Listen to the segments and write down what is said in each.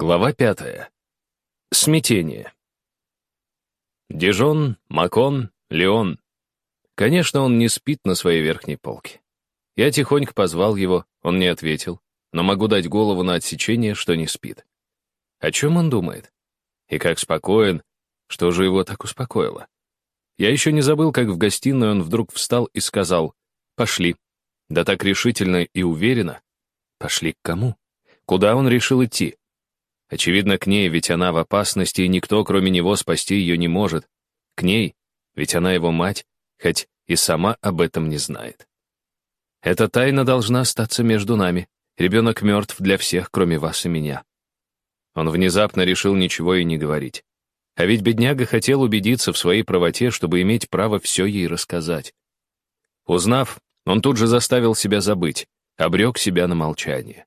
Глава пятая. Смятение. Дижон, Макон, Леон. Конечно, он не спит на своей верхней полке. Я тихонько позвал его, он не ответил, но могу дать голову на отсечение, что не спит. О чем он думает? И как спокоен, что же его так успокоило? Я еще не забыл, как в гостиной он вдруг встал и сказал «Пошли». Да так решительно и уверенно. Пошли к кому? Куда он решил идти? Очевидно, к ней, ведь она в опасности, и никто, кроме него, спасти ее не может. К ней, ведь она его мать, хоть и сама об этом не знает. Эта тайна должна остаться между нами. Ребенок мертв для всех, кроме вас и меня. Он внезапно решил ничего и не говорить. А ведь бедняга хотел убедиться в своей правоте, чтобы иметь право все ей рассказать. Узнав, он тут же заставил себя забыть, обрек себя на молчание.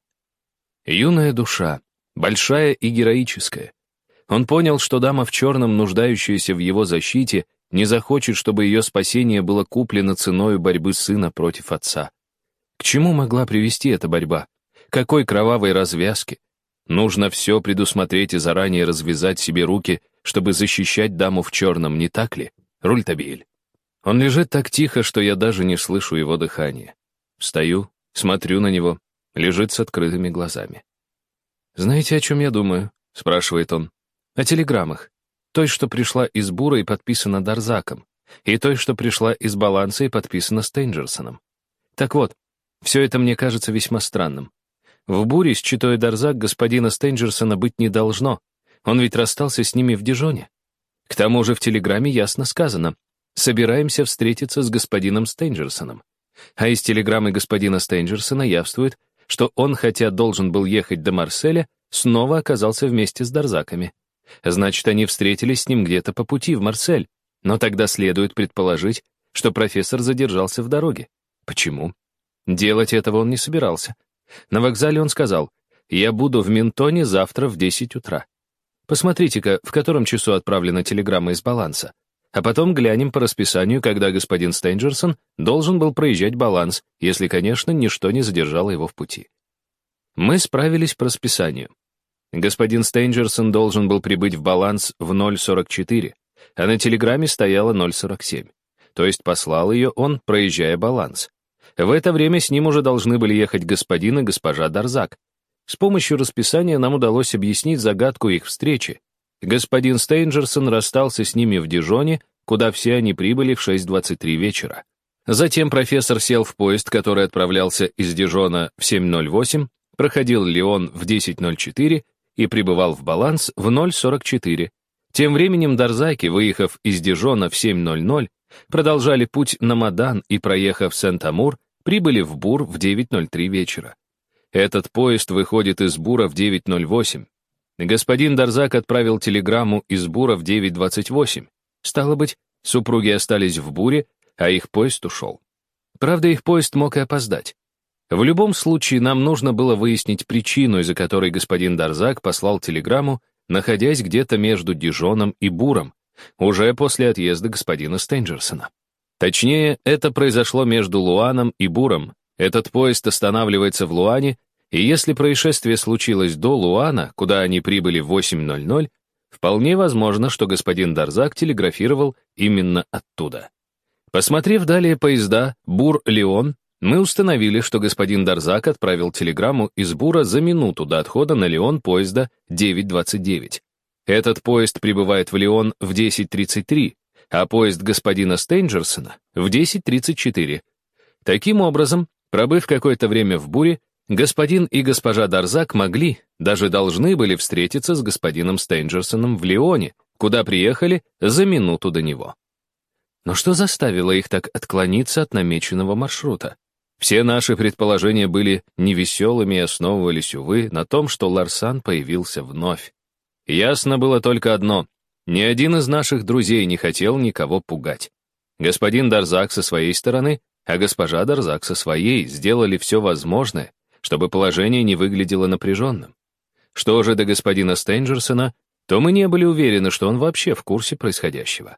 Юная душа, большая и героическая. Он понял, что дама в черном, нуждающаяся в его защите, не захочет, чтобы ее спасение было куплено ценой борьбы сына против отца. К чему могла привести эта борьба? Какой кровавой развязки? Нужно все предусмотреть и заранее развязать себе руки, чтобы защищать даму в черном, не так ли, Рультабиль? Он лежит так тихо, что я даже не слышу его дыхания. Встаю, смотрю на него, лежит с открытыми глазами. «Знаете, о чем я думаю?» — спрашивает он. «О телеграммах. Той, что пришла из Бура и подписана Дарзаком, и той, что пришла из Баланса и подписана Стейнджерсоном. Так вот, все это мне кажется весьма странным. В Буре с читой Дарзак господина Стейнджерсона быть не должно. Он ведь расстался с ними в Дижоне. К тому же в телеграмме ясно сказано «Собираемся встретиться с господином Стейнджерсоном». А из телеграммы господина Стейнджерсона явствует, что он, хотя должен был ехать до Марселя, снова оказался вместе с Дарзаками. Значит, они встретились с ним где-то по пути в Марсель. Но тогда следует предположить, что профессор задержался в дороге. Почему? Делать этого он не собирался. На вокзале он сказал, «Я буду в Ментоне завтра в 10 утра». Посмотрите-ка, в котором часу отправлена телеграмма из баланса. А потом глянем по расписанию, когда господин Стейнджерсон должен был проезжать баланс, если, конечно, ничто не задержало его в пути. Мы справились по расписанию. Господин Стейнджерсон должен был прибыть в баланс в 0.44, а на телеграмме стояло 0.47. То есть послал ее он, проезжая баланс. В это время с ним уже должны были ехать господин и госпожа Дарзак. С помощью расписания нам удалось объяснить загадку их встречи, Господин Стейнджерсон расстался с ними в Дижоне, куда все они прибыли в 6.23 вечера. Затем профессор сел в поезд, который отправлялся из Дижона в 7.08, проходил Лион в 10.04 и прибывал в баланс в 0.44. Тем временем Дарзаки, выехав из Дижона в 7.00, продолжали путь на Мадан и, проехав Сент-Амур, прибыли в Бур в 9.03 вечера. Этот поезд выходит из Бура в 9.08. Господин Дарзак отправил телеграмму из Бура в 9.28. Стало быть, супруги остались в Буре, а их поезд ушел. Правда, их поезд мог и опоздать. В любом случае, нам нужно было выяснить причину, из-за которой господин Дарзак послал телеграмму, находясь где-то между Дижоном и Буром, уже после отъезда господина Стенджерсона. Точнее, это произошло между Луаном и Буром. Этот поезд останавливается в Луане и если происшествие случилось до Луана, куда они прибыли в 8.00, вполне возможно, что господин Дарзак телеграфировал именно оттуда. Посмотрев далее поезда Бур-Леон, мы установили, что господин Дарзак отправил телеграмму из Бура за минуту до отхода на Леон поезда 9.29. Этот поезд прибывает в Леон в 10.33, а поезд господина Стейнджерсона в 10.34. Таким образом, пробыв какое-то время в Буре, Господин и госпожа Дарзак могли, даже должны были встретиться с господином Стейнджерсоном в Лионе, куда приехали за минуту до него. Но что заставило их так отклониться от намеченного маршрута? Все наши предположения были невеселыми и основывались, увы, на том, что Ларсан появился вновь. Ясно было только одно — ни один из наших друзей не хотел никого пугать. Господин Дарзак со своей стороны, а госпожа Дарзак со своей сделали все возможное, чтобы положение не выглядело напряженным. Что же до господина Стенджерсона, то мы не были уверены, что он вообще в курсе происходящего.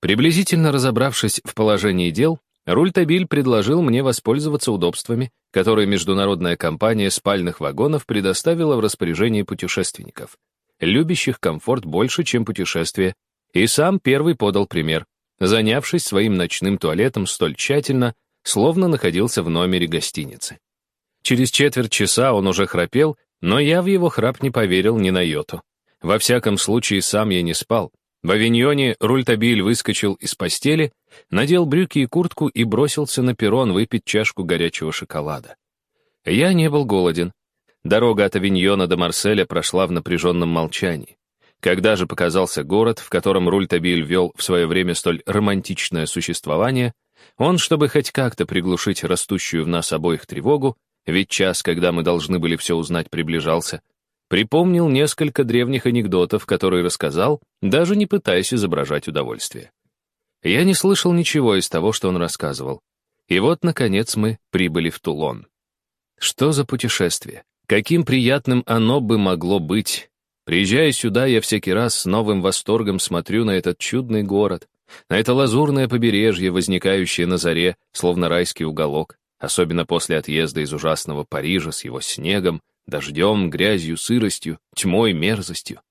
Приблизительно разобравшись в положении дел, Рультабиль предложил мне воспользоваться удобствами, которые международная компания спальных вагонов предоставила в распоряжении путешественников, любящих комфорт больше, чем путешествие, и сам первый подал пример, занявшись своим ночным туалетом столь тщательно, словно находился в номере гостиницы. Через четверть часа он уже храпел, но я в его храп не поверил ни на йоту. Во всяком случае, сам я не спал, в авиньоне Рультабиль выскочил из постели, надел брюки и куртку и бросился на перрон выпить чашку горячего шоколада. Я не был голоден. Дорога от авиньона до Марселя прошла в напряженном молчании. Когда же показался город, в котором Рультабиль вел в свое время столь романтичное существование, он, чтобы хоть как-то приглушить растущую в нас обоих тревогу, ведь час, когда мы должны были все узнать, приближался, Припомнил несколько древних анекдотов, которые рассказал, даже не пытаясь изображать удовольствие. Я не слышал ничего из того, что он рассказывал. И вот, наконец, мы прибыли в Тулон. Что за путешествие? Каким приятным оно бы могло быть? Приезжая сюда, я всякий раз с новым восторгом смотрю на этот чудный город, на это лазурное побережье, возникающее на заре, словно райский уголок, особенно после отъезда из ужасного Парижа с его снегом, Дождем, грязью, сыростью, тьмой, мерзостью.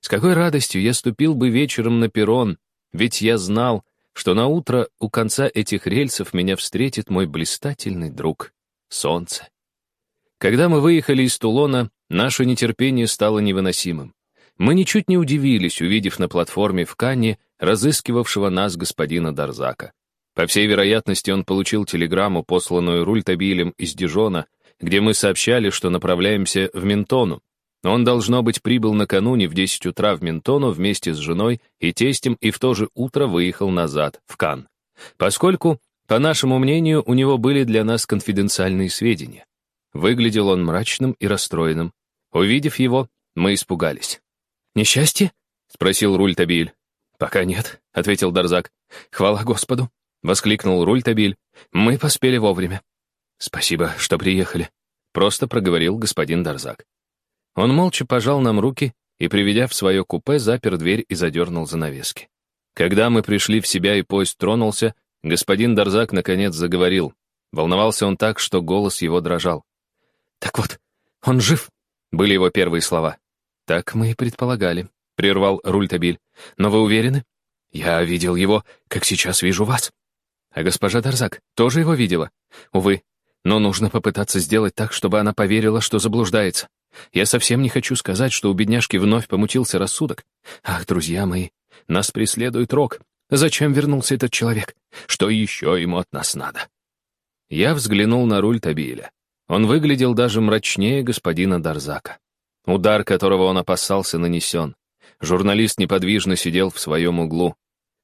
С какой радостью я ступил бы вечером на перрон, ведь я знал, что на утро у конца этих рельсов меня встретит мой блистательный друг — солнце. Когда мы выехали из Тулона, наше нетерпение стало невыносимым. Мы ничуть не удивились, увидев на платформе в Канне разыскивавшего нас господина Дарзака. По всей вероятности, он получил телеграмму, посланную Рультабилем из Дижона, где мы сообщали, что направляемся в Ментону. Он, должно быть, прибыл накануне в 10 утра в Ментону вместе с женой и тестем и в то же утро выехал назад, в Кан. Поскольку, по нашему мнению, у него были для нас конфиденциальные сведения. Выглядел он мрачным и расстроенным. Увидев его, мы испугались. «Несчастье?» — спросил Рультабиль. «Пока нет», — ответил Дарзак. «Хвала Господу!» — воскликнул Рультабиль. «Мы поспели вовремя». «Спасибо, что приехали», — просто проговорил господин Дарзак. Он молча пожал нам руки и, приведя в свое купе, запер дверь и задернул занавески. Когда мы пришли в себя и поезд тронулся, господин Дарзак наконец заговорил. Волновался он так, что голос его дрожал. «Так вот, он жив», — были его первые слова. «Так мы и предполагали», — прервал Рультабиль. «Но вы уверены?» «Я видел его, как сейчас вижу вас». «А госпожа Дарзак тоже его видела?» «Увы, но нужно попытаться сделать так, чтобы она поверила, что заблуждается. Я совсем не хочу сказать, что у бедняжки вновь помутился рассудок. Ах, друзья мои, нас преследует рок. Зачем вернулся этот человек? Что еще ему от нас надо? Я взглянул на руль Табиля. Он выглядел даже мрачнее господина Дарзака. Удар, которого он опасался, нанесен. Журналист неподвижно сидел в своем углу.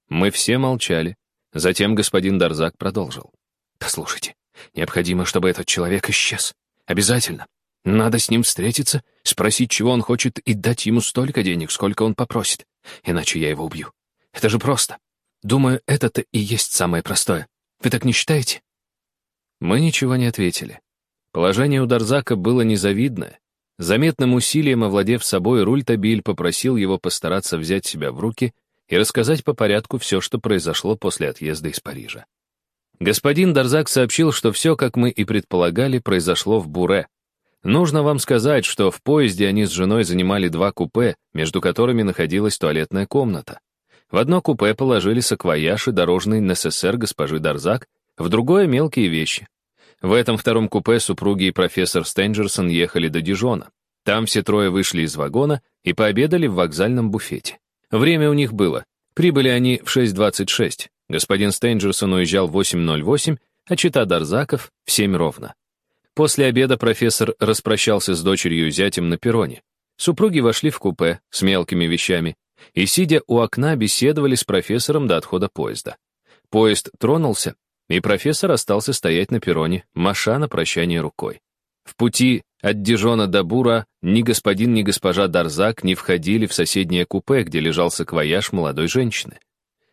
Мы все молчали. Затем господин Дарзак продолжил. «Послушайте, Необходимо, чтобы этот человек исчез. Обязательно. Надо с ним встретиться, спросить, чего он хочет, и дать ему столько денег, сколько он попросит. Иначе я его убью. Это же просто. Думаю, это-то и есть самое простое. Вы так не считаете? Мы ничего не ответили. Положение у Дарзака было незавидное. Заметным усилием овладев собой, Рультабиль попросил его постараться взять себя в руки и рассказать по порядку все, что произошло после отъезда из Парижа. Господин Дарзак сообщил, что все, как мы и предполагали, произошло в Буре. Нужно вам сказать, что в поезде они с женой занимали два купе, между которыми находилась туалетная комната. В одно купе положили саквояж и дорожный НССР госпожи Дарзак, в другое — мелкие вещи. В этом втором купе супруги и профессор Стенджерсон ехали до Дижона. Там все трое вышли из вагона и пообедали в вокзальном буфете. Время у них было. Прибыли они в 6.26. Господин Стейнджерсон уезжал в 8.08, а чита Дарзаков — в 7 ровно. После обеда профессор распрощался с дочерью и зятем на перроне. Супруги вошли в купе с мелкими вещами и, сидя у окна, беседовали с профессором до отхода поезда. Поезд тронулся, и профессор остался стоять на перроне, маша на прощание рукой. В пути от Дижона до Бура ни господин, ни госпожа Дарзак не входили в соседнее купе, где лежал саквояж молодой женщины.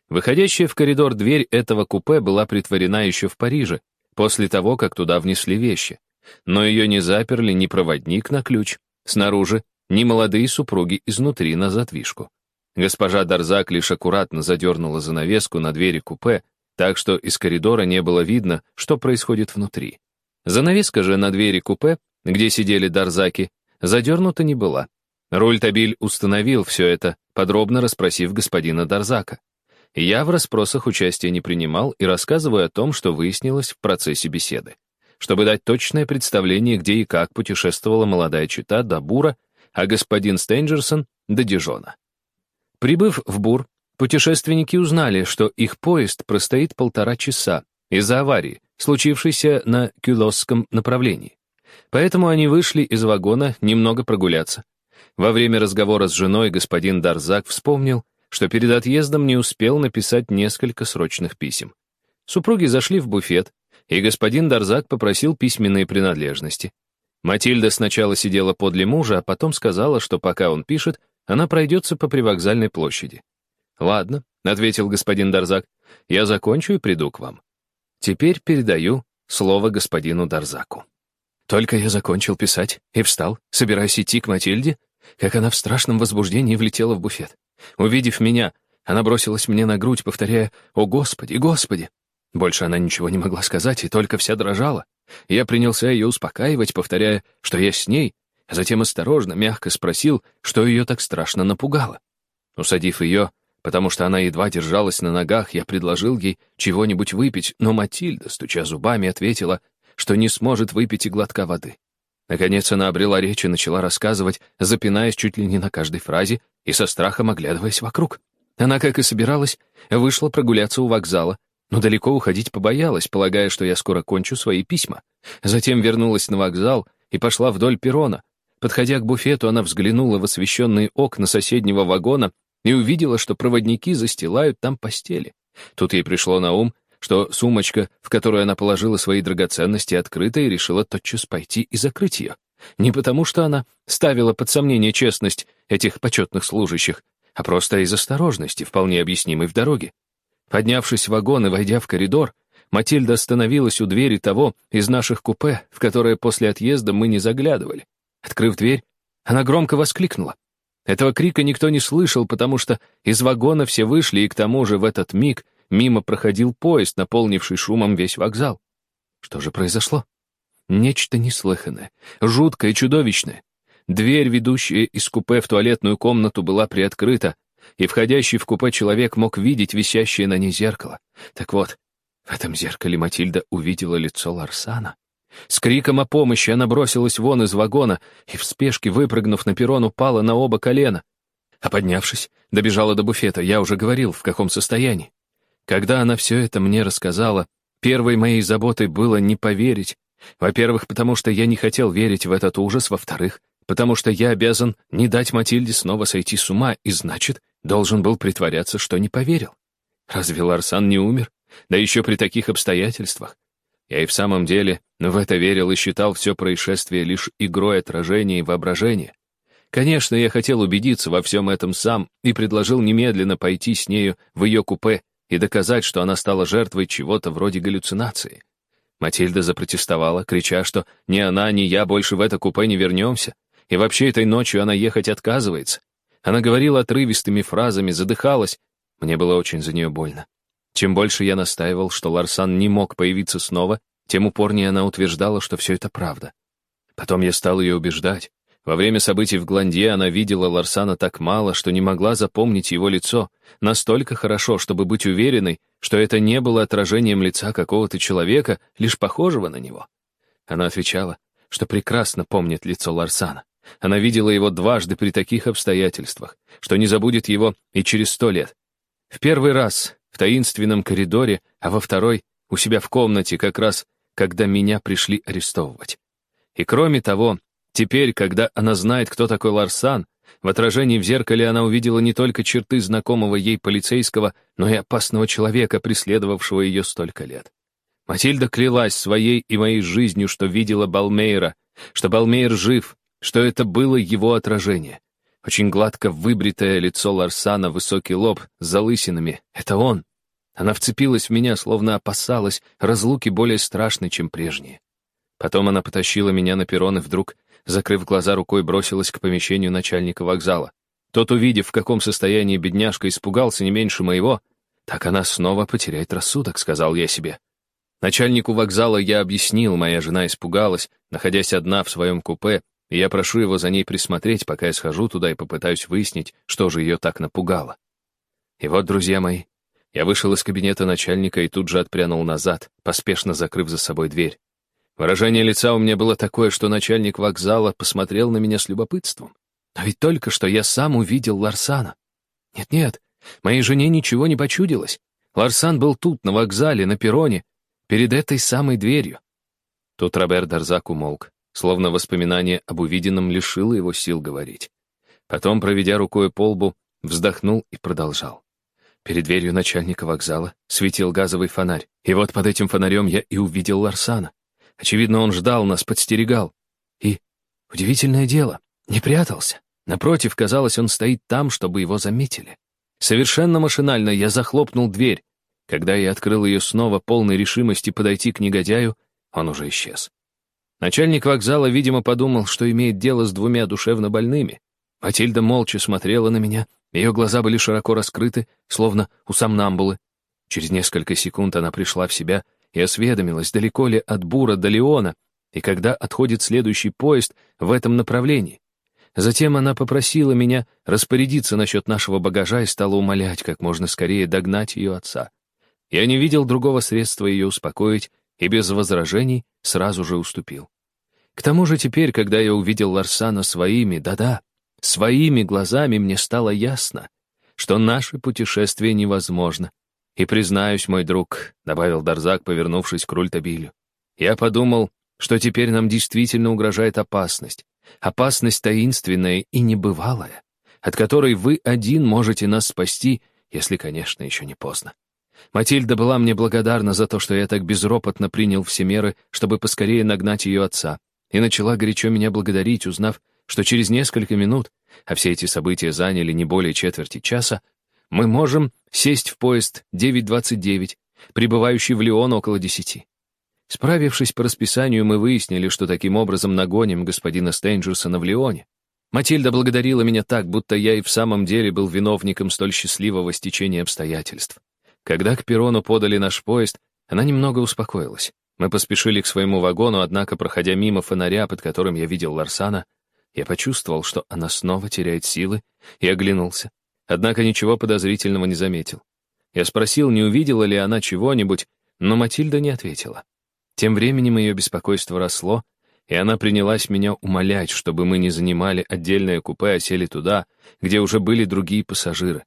Выходящая в коридор дверь этого купе была притворена еще в Париже, после того, как туда внесли вещи. Но ее не заперли ни проводник на ключ, снаружи, ни молодые супруги изнутри на задвижку. Госпожа Дарзак лишь аккуратно задернула занавеску на двери купе, так что из коридора не было видно, что происходит внутри. Занавеска же на двери купе, где сидели Дарзаки, задернута не была. Рультабиль установил все это, подробно расспросив господина Дарзака. Я в расспросах участия не принимал и рассказываю о том, что выяснилось в процессе беседы. Чтобы дать точное представление, где и как путешествовала молодая чита до Бура, а господин Стенджерсон — до Дижона. Прибыв в Бур, путешественники узнали, что их поезд простоит полтора часа из-за аварии, случившейся на Кюлосском направлении. Поэтому они вышли из вагона немного прогуляться. Во время разговора с женой господин Дарзак вспомнил, что перед отъездом не успел написать несколько срочных писем. Супруги зашли в буфет, и господин Дарзак попросил письменные принадлежности. Матильда сначала сидела подле мужа, а потом сказала, что пока он пишет, она пройдется по привокзальной площади. «Ладно», — ответил господин Дарзак, — «я закончу и приду к вам». Теперь передаю слово господину Дарзаку. Только я закончил писать и встал, собираясь идти к Матильде, как она в страшном возбуждении влетела в буфет. Увидев меня, она бросилась мне на грудь, повторяя «О, Господи, Господи!». Больше она ничего не могла сказать и только вся дрожала. Я принялся ее успокаивать, повторяя, что я с ней, а затем осторожно, мягко спросил, что ее так страшно напугало. Усадив ее, потому что она едва держалась на ногах, я предложил ей чего-нибудь выпить, но Матильда, стуча зубами, ответила, что не сможет выпить и глотка воды. Наконец она обрела речь и начала рассказывать, запинаясь чуть ли не на каждой фразе и со страхом оглядываясь вокруг. Она, как и собиралась, вышла прогуляться у вокзала, но далеко уходить побоялась, полагая, что я скоро кончу свои письма. Затем вернулась на вокзал и пошла вдоль перрона. Подходя к буфету, она взглянула в освещенные окна соседнего вагона и увидела, что проводники застилают там постели. Тут ей пришло на ум, что сумочка, в которую она положила свои драгоценности, открыта и решила тотчас пойти и закрыть ее. Не потому, что она ставила под сомнение честность этих почетных служащих, а просто из осторожности, вполне объяснимой в дороге. Поднявшись в вагон и войдя в коридор, Матильда остановилась у двери того из наших купе, в которое после отъезда мы не заглядывали. Открыв дверь, она громко воскликнула. Этого крика никто не слышал, потому что из вагона все вышли, и к тому же в этот миг Мимо проходил поезд, наполнивший шумом весь вокзал. Что же произошло? Нечто неслыханное, жуткое чудовищное. Дверь, ведущая из купе в туалетную комнату, была приоткрыта, и входящий в купе человек мог видеть висящее на ней зеркало. Так вот, в этом зеркале Матильда увидела лицо Ларсана. С криком о помощи она бросилась вон из вагона и в спешке, выпрыгнув на перрон, упала на оба колена. А поднявшись, добежала до буфета, я уже говорил, в каком состоянии. Когда она все это мне рассказала, первой моей заботой было не поверить. Во-первых, потому что я не хотел верить в этот ужас, во-вторых, потому что я обязан не дать Матильде снова сойти с ума, и значит, должен был притворяться, что не поверил. Разве Ларсан не умер? Да еще при таких обстоятельствах. Я и в самом деле в это верил и считал все происшествие лишь игрой отражения и воображения. Конечно, я хотел убедиться во всем этом сам и предложил немедленно пойти с нею в ее купе и доказать, что она стала жертвой чего-то вроде галлюцинации. Матильда запротестовала, крича, что ни она, ни я больше в это купе не вернемся, и вообще этой ночью она ехать отказывается. Она говорила отрывистыми фразами, задыхалась. Мне было очень за нее больно. Чем больше я настаивал, что Ларсан не мог появиться снова, тем упорнее она утверждала, что все это правда. Потом я стал ее убеждать. Во время событий в Гланде она видела Ларсана так мало, что не могла запомнить его лицо, настолько хорошо, чтобы быть уверенной, что это не было отражением лица какого-то человека, лишь похожего на него. Она отвечала, что прекрасно помнит лицо Ларсана. Она видела его дважды при таких обстоятельствах, что не забудет его и через сто лет. В первый раз в таинственном коридоре, а во второй — у себя в комнате, как раз когда меня пришли арестовывать. И кроме того, Теперь, когда она знает, кто такой Ларсан, в отражении в зеркале она увидела не только черты знакомого ей полицейского, но и опасного человека, преследовавшего ее столько лет. Матильда клялась своей и моей жизнью, что видела Балмейра, что Балмейр жив, что это было его отражение. Очень гладко выбритое лицо Ларсана, высокий лоб с залысинами — это он. Она вцепилась в меня, словно опасалась разлуки более страшной, чем прежние. Потом она потащила меня на перрон и вдруг закрыв глаза рукой, бросилась к помещению начальника вокзала. Тот, увидев, в каком состоянии бедняжка испугался не меньше моего, Так она снова потеряет рассудок, сказал я себе. Начальнику вокзала я объяснил, моя жена испугалась, находясь одна в своем купе, и я прошу его за ней присмотреть, пока я схожу туда и попытаюсь выяснить, что же ее так напугало. И вот, друзья мои, я вышел из кабинета начальника и тут же отпрянул назад, поспешно закрыв за собой дверь. Выражение лица у меня было такое, что начальник вокзала посмотрел на меня с любопытством. Но ведь только что я сам увидел Ларсана. Нет-нет, моей жене ничего не почудилось. Ларсан был тут, на вокзале, на перроне, перед этой самой дверью. Тут Роберт Дарзак умолк, словно воспоминание об увиденном лишило его сил говорить. Потом, проведя рукой по лбу, вздохнул и продолжал. Перед дверью начальника вокзала светил газовый фонарь, и вот под этим фонарем я и увидел Ларсана. Очевидно, он ждал нас, подстерегал. И, удивительное дело, не прятался. Напротив, казалось, он стоит там, чтобы его заметили. Совершенно машинально я захлопнул дверь. Когда я открыл ее снова, полной решимости подойти к негодяю, он уже исчез. Начальник вокзала, видимо, подумал, что имеет дело с двумя душевно больными. Матильда молча смотрела на меня, ее глаза были широко раскрыты, словно у сомнамбулы. Через несколько секунд она пришла в себя и осведомилась, далеко ли от Бура до Леона, и когда отходит следующий поезд в этом направлении. Затем она попросила меня распорядиться насчет нашего багажа и стала умолять как можно скорее догнать ее отца. Я не видел другого средства ее успокоить и без возражений сразу же уступил. К тому же теперь, когда я увидел Ларсана своими, да-да, своими глазами, мне стало ясно, что наше путешествие невозможно, и признаюсь, мой друг, — добавил Дарзак, повернувшись к Рультабилю, — я подумал, что теперь нам действительно угрожает опасность. Опасность таинственная и небывалая, от которой вы один можете нас спасти, если, конечно, еще не поздно. Матильда была мне благодарна за то, что я так безропотно принял все меры, чтобы поскорее нагнать ее отца, и начала горячо меня благодарить, узнав, что через несколько минут, а все эти события заняли не более четверти часа, мы можем сесть в поезд 9.29, прибывающий в Лион около десяти. Справившись по расписанию, мы выяснили, что таким образом нагоним господина Стейнджерсона в Лионе. Матильда благодарила меня так, будто я и в самом деле был виновником столь счастливого стечения обстоятельств. Когда к перрону подали наш поезд, она немного успокоилась. Мы поспешили к своему вагону, однако, проходя мимо фонаря, под которым я видел Ларсана, я почувствовал, что она снова теряет силы, и оглянулся. Однако ничего подозрительного не заметил. Я спросил, не увидела ли она чего-нибудь, но Матильда не ответила. Тем временем ее беспокойство росло, и она принялась меня умолять, чтобы мы не занимали отдельное купе, а сели туда, где уже были другие пассажиры.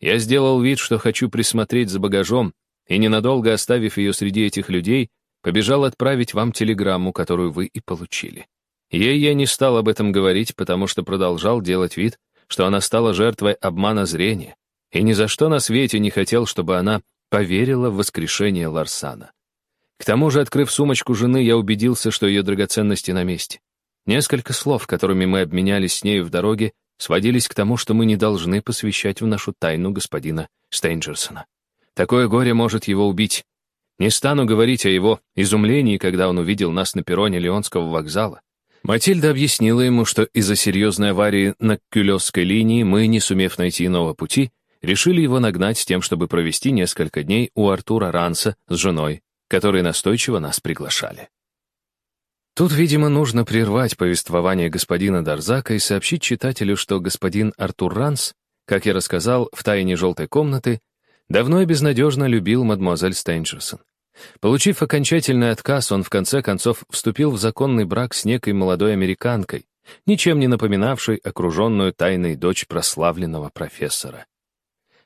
Я сделал вид, что хочу присмотреть за багажом, и, ненадолго оставив ее среди этих людей, побежал отправить вам телеграмму, которую вы и получили. Ей я не стал об этом говорить, потому что продолжал делать вид, что она стала жертвой обмана зрения, и ни за что на свете не хотел, чтобы она поверила в воскрешение Ларсана. К тому же, открыв сумочку жены, я убедился, что ее драгоценности на месте. Несколько слов, которыми мы обменялись с нею в дороге, сводились к тому, что мы не должны посвящать в нашу тайну господина Стейнджерсона. Такое горе может его убить. Не стану говорить о его изумлении, когда он увидел нас на перроне Леонского вокзала. Матильда объяснила ему, что из-за серьезной аварии на Кюлевской линии мы, не сумев найти иного пути, решили его нагнать с тем, чтобы провести несколько дней у Артура Ранса с женой которые настойчиво нас приглашали. Тут, видимо, нужно прервать повествование господина Дарзака и сообщить читателю, что господин Артур Ранс, как я рассказал в «Тайне желтой комнаты», давно и безнадежно любил мадемуазель Стейнджерсон. Получив окончательный отказ, он в конце концов вступил в законный брак с некой молодой американкой, ничем не напоминавшей окруженную тайной дочь прославленного профессора.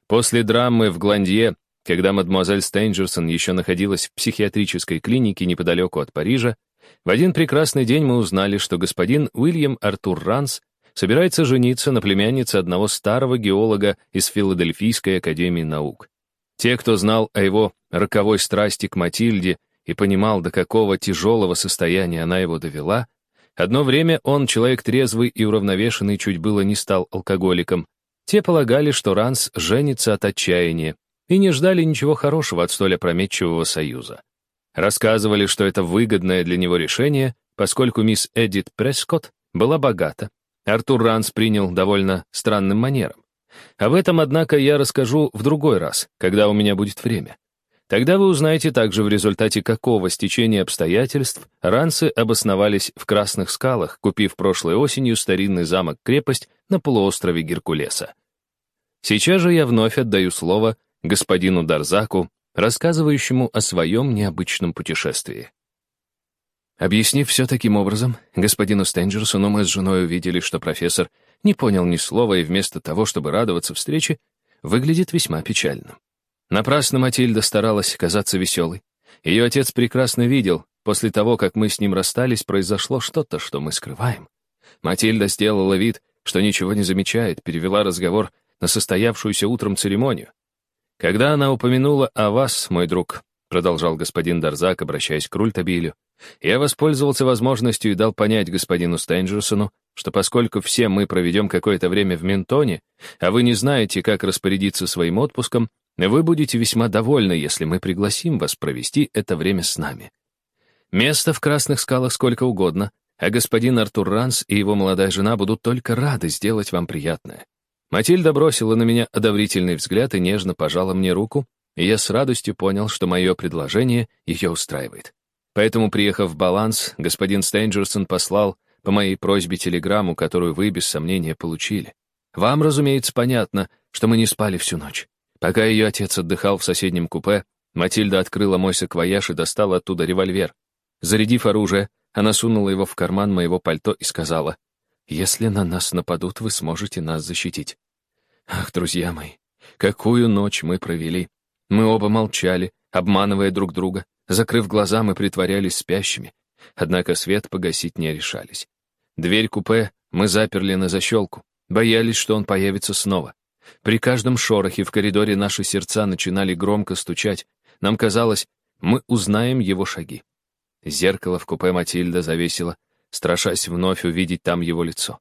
После драмы в Гландье когда мадемуазель Стейнджерсон еще находилась в психиатрической клинике неподалеку от Парижа, в один прекрасный день мы узнали, что господин Уильям Артур Ранс собирается жениться на племяннице одного старого геолога из Филадельфийской академии наук. Те, кто знал о его роковой страсти к Матильде и понимал, до какого тяжелого состояния она его довела, одно время он, человек трезвый и уравновешенный, чуть было не стал алкоголиком, те полагали, что Ранс женится от отчаяния, и не ждали ничего хорошего от столь опрометчивого союза. Рассказывали, что это выгодное для него решение, поскольку мисс Эдит Прескотт была богата. Артур Ранс принял довольно странным манером. Об этом, однако, я расскажу в другой раз, когда у меня будет время. Тогда вы узнаете также, в результате какого стечения обстоятельств ранцы обосновались в Красных скалах, купив прошлой осенью старинный замок-крепость на полуострове Геркулеса. Сейчас же я вновь отдаю слово господину Дарзаку, рассказывающему о своем необычном путешествии. Объяснив все таким образом, господину Стенджерсону мы с женой увидели, что профессор не понял ни слова и вместо того, чтобы радоваться встрече, выглядит весьма печальным. Напрасно Матильда старалась казаться веселой. Ее отец прекрасно видел, после того, как мы с ним расстались, произошло что-то, что мы скрываем. Матильда сделала вид, что ничего не замечает, перевела разговор на состоявшуюся утром церемонию. Когда она упомянула о вас, мой друг, продолжал господин Дарзак, обращаясь к Рультабилю. Я воспользовался возможностью и дал понять господину Стенджерсону, что поскольку все мы проведем какое-то время в Ментоне, а вы не знаете, как распорядиться своим отпуском, вы будете весьма довольны, если мы пригласим вас провести это время с нами. Место в Красных скалах сколько угодно, а господин Артур Ранс и его молодая жена будут только рады сделать вам приятное. Матильда бросила на меня одобрительный взгляд и нежно пожала мне руку, и я с радостью понял, что мое предложение ее устраивает. Поэтому, приехав в баланс, господин Стенджерсон послал по моей просьбе телеграмму, которую вы, без сомнения, получили. Вам, разумеется, понятно, что мы не спали всю ночь. Пока ее отец отдыхал в соседнем купе, Матильда открыла мой саквояж и достала оттуда револьвер. Зарядив оружие, она сунула его в карман моего пальто и сказала, «Если на нас нападут, вы сможете нас защитить». Ах, друзья мои, какую ночь мы провели. Мы оба молчали, обманывая друг друга. Закрыв глаза, мы притворялись спящими. Однако свет погасить не решались. Дверь купе мы заперли на защелку. Боялись, что он появится снова. При каждом шорохе в коридоре наши сердца начинали громко стучать. Нам казалось, мы узнаем его шаги. Зеркало в купе Матильда завесило, страшась вновь увидеть там его лицо.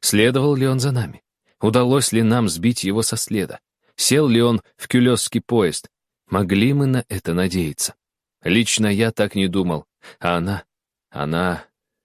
Следовал ли он за нами? Удалось ли нам сбить его со следа? Сел ли он в кюлесский поезд? Могли мы на это надеяться? Лично я так не думал. А она... Она...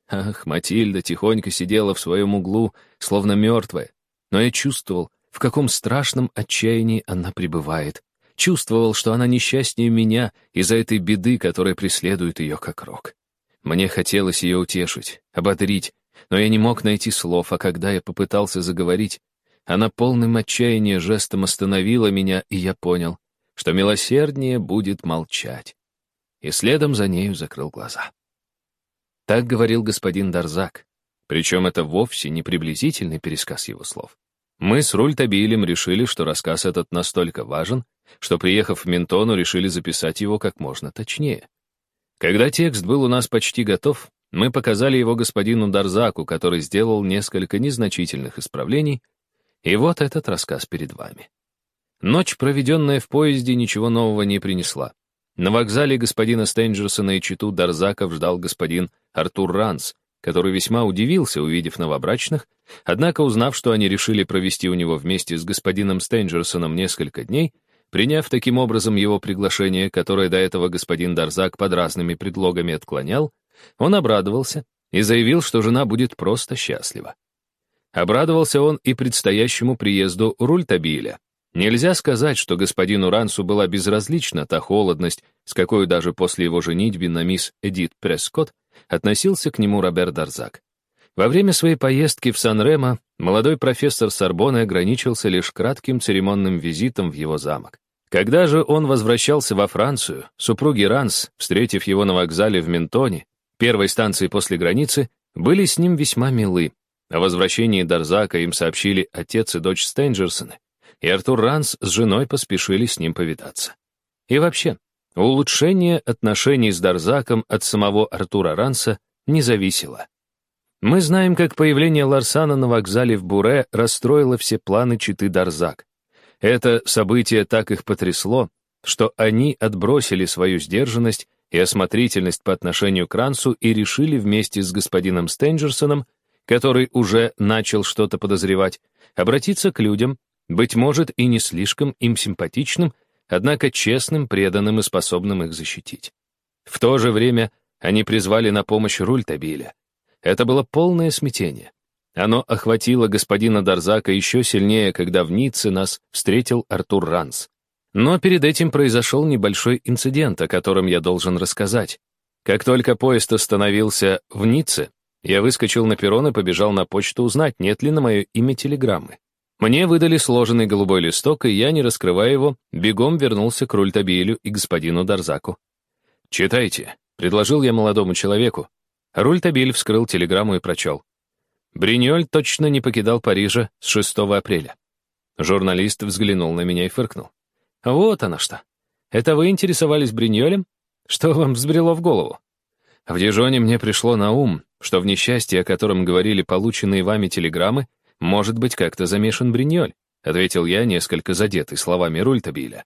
Ах, Матильда тихонько сидела в своем углу, словно мертвая. Но я чувствовал, в каком страшном отчаянии она пребывает. Чувствовал, что она несчастнее меня из-за этой беды, которая преследует ее как рок. Мне хотелось ее утешить, ободрить, но я не мог найти слов, а когда я попытался заговорить, она полным отчаяния жестом остановила меня, и я понял, что милосерднее будет молчать. И следом за нею закрыл глаза. Так говорил господин Дарзак, причем это вовсе не приблизительный пересказ его слов. Мы с Рультабилем решили, что рассказ этот настолько важен, что, приехав в Ментону, решили записать его как можно точнее. Когда текст был у нас почти готов, мы показали его господину Дарзаку, который сделал несколько незначительных исправлений — и вот этот рассказ перед вами. Ночь, проведенная в поезде, ничего нового не принесла. На вокзале господина Стенджерсона и читу Дарзаков ждал господин Артур Ранс, который весьма удивился, увидев новобрачных, однако, узнав, что они решили провести у него вместе с господином Стенджерсоном несколько дней, приняв таким образом его приглашение, которое до этого господин Дарзак под разными предлогами отклонял, он обрадовался и заявил, что жена будет просто счастлива. Обрадовался он и предстоящему приезду Рультабиля. Нельзя сказать, что господину Рансу была безразлична та холодность, с какой даже после его женитьбы на мисс Эдит Прескотт относился к нему Роберт Дарзак. Во время своей поездки в Сан-Ремо молодой профессор Сорбонны ограничился лишь кратким церемонным визитом в его замок. Когда же он возвращался во Францию, супруги Ранс, встретив его на вокзале в Ментоне, первой станции после границы, были с ним весьма милы, о возвращении Дарзака им сообщили отец и дочь Стенджерсоны, и Артур Ранс с женой поспешили с ним повидаться. И вообще, улучшение отношений с Дарзаком от самого Артура Ранса не зависело. Мы знаем, как появление Ларсана на вокзале в Буре расстроило все планы читы Дарзак. Это событие так их потрясло, что они отбросили свою сдержанность и осмотрительность по отношению к Рансу и решили вместе с господином Стенджерсоном который уже начал что-то подозревать, обратиться к людям, быть может, и не слишком им симпатичным, однако честным, преданным и способным их защитить. В то же время они призвали на помощь Рультабиля. Это было полное смятение. Оно охватило господина Дарзака еще сильнее, когда в Ницце нас встретил Артур Ранс. Но перед этим произошел небольшой инцидент, о котором я должен рассказать. Как только поезд остановился в Ницце, я выскочил на перрон и побежал на почту узнать, нет ли на мое имя телеграммы. Мне выдали сложенный голубой листок, и я, не раскрывая его, бегом вернулся к Рультабилю и господину Дарзаку. «Читайте», — предложил я молодому человеку. Рультабиль вскрыл телеграмму и прочел. Бриньоль точно не покидал Парижа с 6 апреля. Журналист взглянул на меня и фыркнул. «Вот оно что. Это вы интересовались Бриньолем? Что вам взбрело в голову?» В Дижоне мне пришло на ум, что в несчастье, о котором говорили полученные вами телеграммы, может быть как-то замешан Бриньоль, ответил я, несколько задетый словами Рультабиля.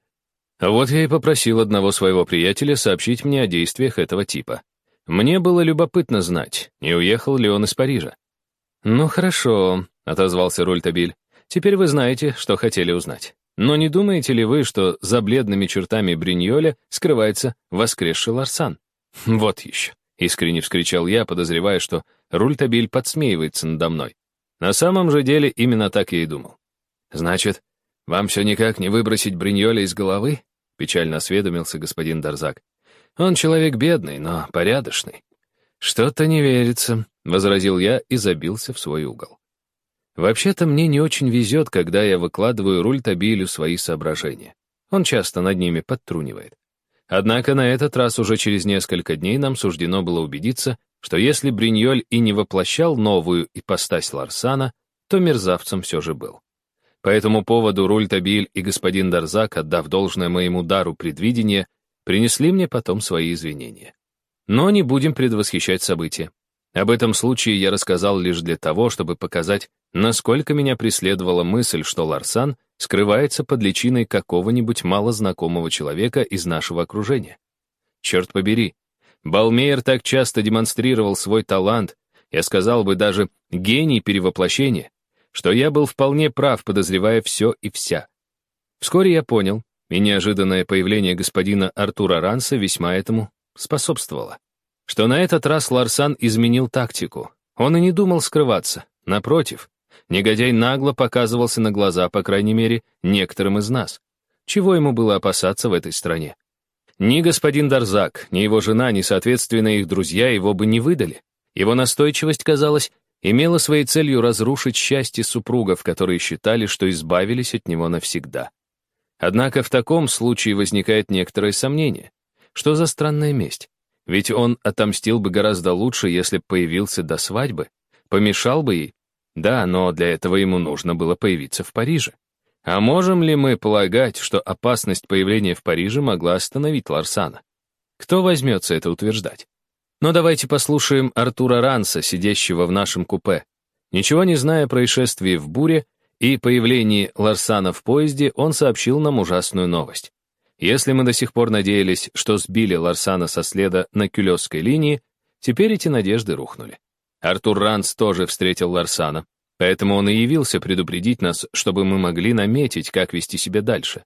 Вот я и попросил одного своего приятеля сообщить мне о действиях этого типа. Мне было любопытно знать, не уехал ли он из Парижа. «Ну хорошо», — отозвался Рультабиль. «Теперь вы знаете, что хотели узнать. Но не думаете ли вы, что за бледными чертами Бриньоля скрывается воскресший Ларсан?» «Вот еще», — искренне вскричал я, подозревая, что Рультабиль подсмеивается надо мной. На самом же деле именно так я и думал. «Значит, вам все никак не выбросить Бриньоля из головы?» — печально осведомился господин Дарзак. «Он человек бедный, но порядочный». «Что-то не верится», — возразил я и забился в свой угол. Вообще-то мне не очень везет, когда я выкладываю руль Табилю свои соображения. Он часто над ними подтрунивает. Однако на этот раз уже через несколько дней нам суждено было убедиться, что если Бриньоль и не воплощал новую ипостась Ларсана, то мерзавцем все же был. По этому поводу Руль Табиль и господин Дарзак, отдав должное моему дару предвидения, принесли мне потом свои извинения. Но не будем предвосхищать события. Об этом случае я рассказал лишь для того, чтобы показать, насколько меня преследовала мысль, что Ларсан скрывается под личиной какого-нибудь малознакомого человека из нашего окружения. Черт побери, Балмейер так часто демонстрировал свой талант, я сказал бы даже гений перевоплощения, что я был вполне прав, подозревая все и вся. Вскоре я понял, и неожиданное появление господина Артура Ранса весьма этому способствовало что на этот раз Ларсан изменил тактику. Он и не думал скрываться. Напротив, негодяй нагло показывался на глаза, по крайней мере, некоторым из нас. Чего ему было опасаться в этой стране? Ни господин Дарзак, ни его жена, ни, соответственно, их друзья его бы не выдали. Его настойчивость, казалось, имела своей целью разрушить счастье супругов, которые считали, что избавились от него навсегда. Однако в таком случае возникает некоторое сомнение. Что за странная месть? Ведь он отомстил бы гораздо лучше, если б появился до свадьбы. Помешал бы ей. Да, но для этого ему нужно было появиться в Париже. А можем ли мы полагать, что опасность появления в Париже могла остановить Ларсана? Кто возьмется это утверждать? Но давайте послушаем Артура Ранса, сидящего в нашем купе. Ничего не зная о происшествии в буре и появлении Ларсана в поезде, он сообщил нам ужасную новость. Если мы до сих пор надеялись, что сбили Ларсана со следа на Кюлевской линии, теперь эти надежды рухнули. Артур Ранс тоже встретил Ларсана, поэтому он и явился предупредить нас, чтобы мы могли наметить, как вести себя дальше.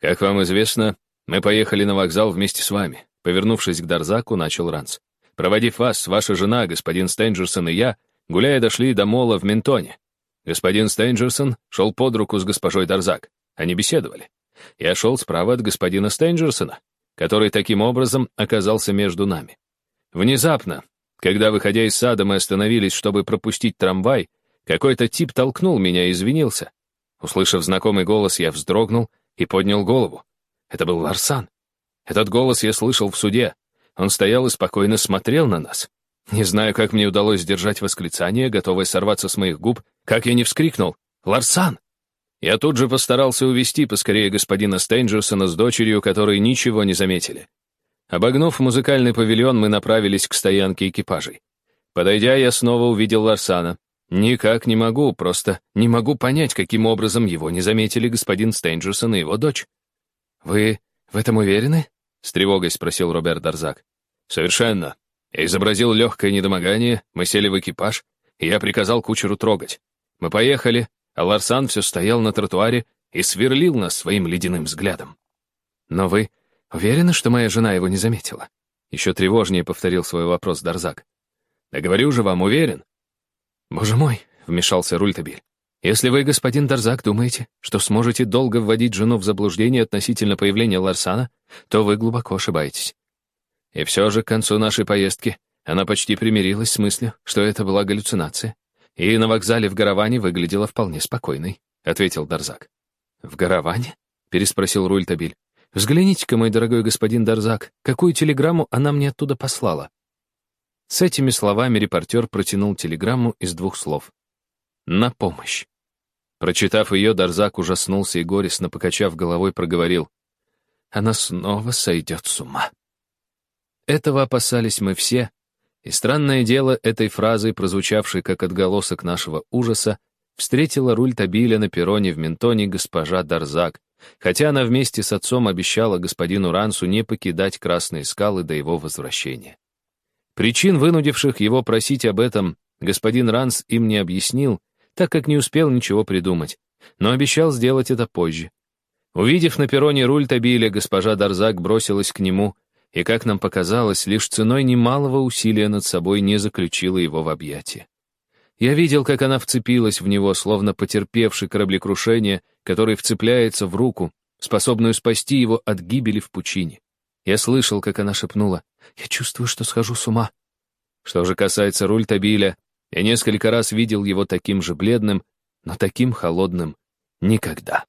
Как вам известно, мы поехали на вокзал вместе с вами. Повернувшись к Дарзаку, начал Ранс. Проводив вас, ваша жена, господин Стенджерсон и я, гуляя, дошли до мола в Ментоне. Господин Стенджерсон шел под руку с госпожой Дарзак. Они беседовали. Я шел справа от господина Стейнджерсона, который таким образом оказался между нами. Внезапно, когда, выходя из сада, мы остановились, чтобы пропустить трамвай, какой-то тип толкнул меня и извинился. Услышав знакомый голос, я вздрогнул и поднял голову. Это был Ларсан. Этот голос я слышал в суде. Он стоял и спокойно смотрел на нас. Не знаю, как мне удалось сдержать восклицание, готовое сорваться с моих губ, как я не вскрикнул. «Ларсан!» Я тут же постарался увести поскорее господина Стейнджерсона с дочерью, которые ничего не заметили. Обогнув музыкальный павильон, мы направились к стоянке экипажей. Подойдя, я снова увидел Ларсана. Никак не могу, просто не могу понять, каким образом его не заметили господин Стейнджерсон и его дочь. «Вы в этом уверены?» — с тревогой спросил Роберт Дарзак. «Совершенно. Я изобразил легкое недомогание, мы сели в экипаж, и я приказал кучеру трогать. Мы поехали, а Ларсан все стоял на тротуаре и сверлил нас своим ледяным взглядом. «Но вы уверены, что моя жена его не заметила?» Еще тревожнее повторил свой вопрос Дарзак. «Да говорю же вам, уверен». «Боже мой, вмешался Рультабиль. «Если вы, господин Дарзак, думаете, что сможете долго вводить жену в заблуждение относительно появления Ларсана, то вы глубоко ошибаетесь. И все же к концу нашей поездки она почти примирилась с мыслью, что это была галлюцинация, и на вокзале в Гараване выглядела вполне спокойной», — ответил Дарзак. «В Гараване?» — переспросил Рультабиль. «Взгляните-ка, мой дорогой господин Дарзак, какую телеграмму она мне оттуда послала». С этими словами репортер протянул телеграмму из двух слов. «На помощь». Прочитав ее, Дарзак ужаснулся и горестно, покачав головой, проговорил. «Она снова сойдет с ума». Этого опасались мы все, и странное дело этой фразы, прозвучавшей как отголосок нашего ужаса, встретила руль Табиля на перроне в Ментоне госпожа Дарзак, хотя она вместе с отцом обещала господину Рансу не покидать Красные скалы до его возвращения. Причин, вынудивших его просить об этом, господин Ранс им не объяснил, так как не успел ничего придумать, но обещал сделать это позже. Увидев на перроне руль Табиля, госпожа Дарзак бросилась к нему, и, как нам показалось, лишь ценой немалого усилия над собой не заключила его в объятия. Я видел, как она вцепилась в него, словно потерпевший кораблекрушение, который вцепляется в руку, способную спасти его от гибели в пучине. Я слышал, как она шепнула, «Я чувствую, что схожу с ума». Что же касается руль Табиля, я несколько раз видел его таким же бледным, но таким холодным никогда.